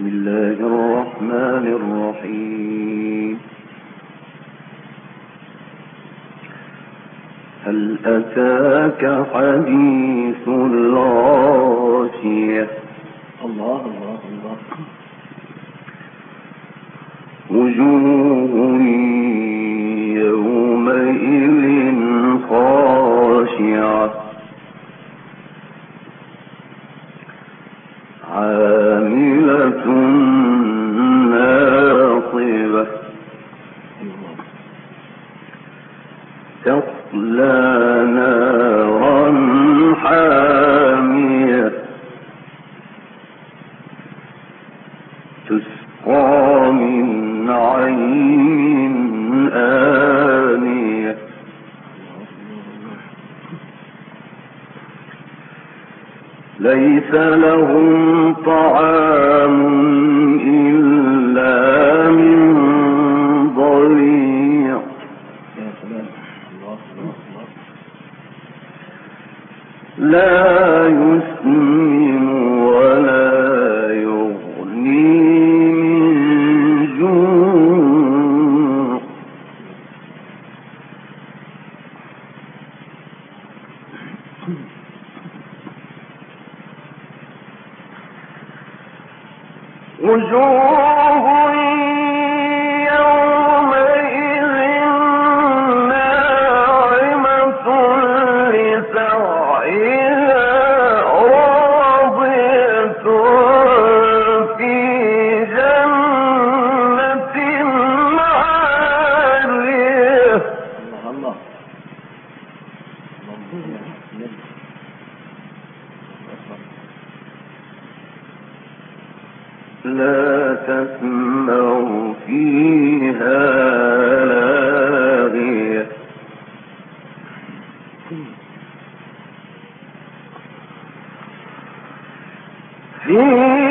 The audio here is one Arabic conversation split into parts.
بسم الله الرحمن الرحيم. هل أتاك حديث الغاشية؟ الله الله الله. وجوه تسقى من عين آنية. ليس لهم طعام وجوه فيها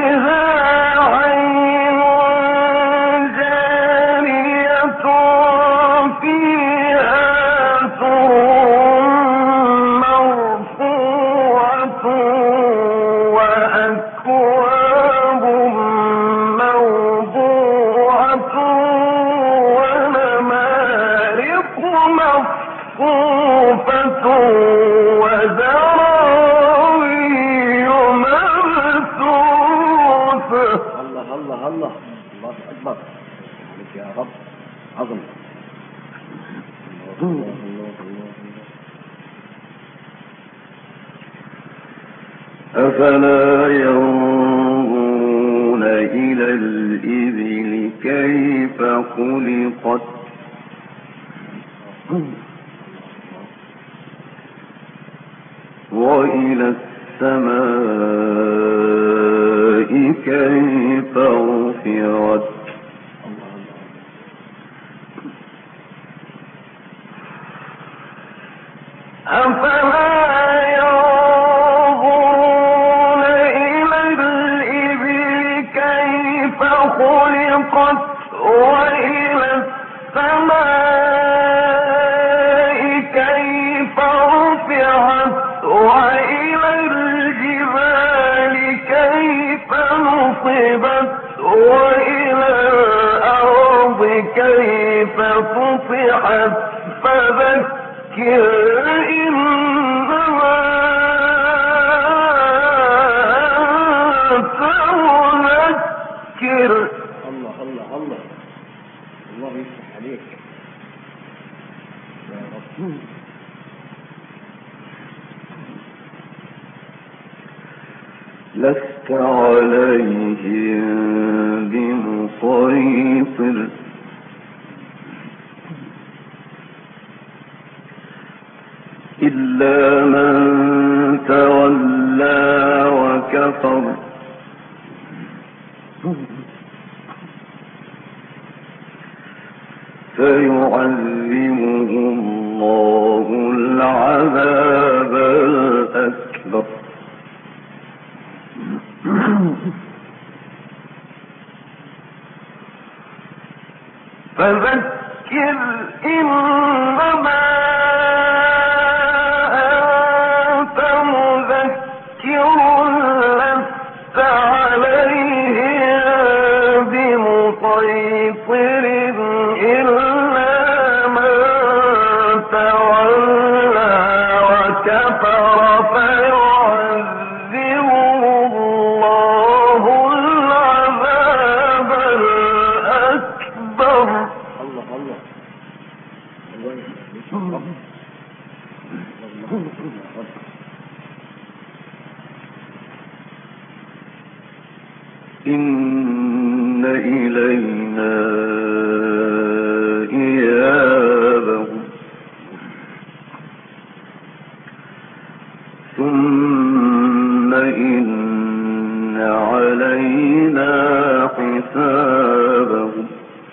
الله أكبر. عليك يا رب. عظم الله الله الله. أفلا ينظرون إلى الإبل كيف خلقت؟ وإلى السماء كيف رفعت كيف سطحت فذكر إنما تذكر الله الله الله. الله يفتح عليك. يا رب لست عليهم بمسيطر. إلا من تولى وكفر. فيعلمه الله العذاب الأكبر. فذكر إنما إن إلينا إيابهم. ثم إن علينا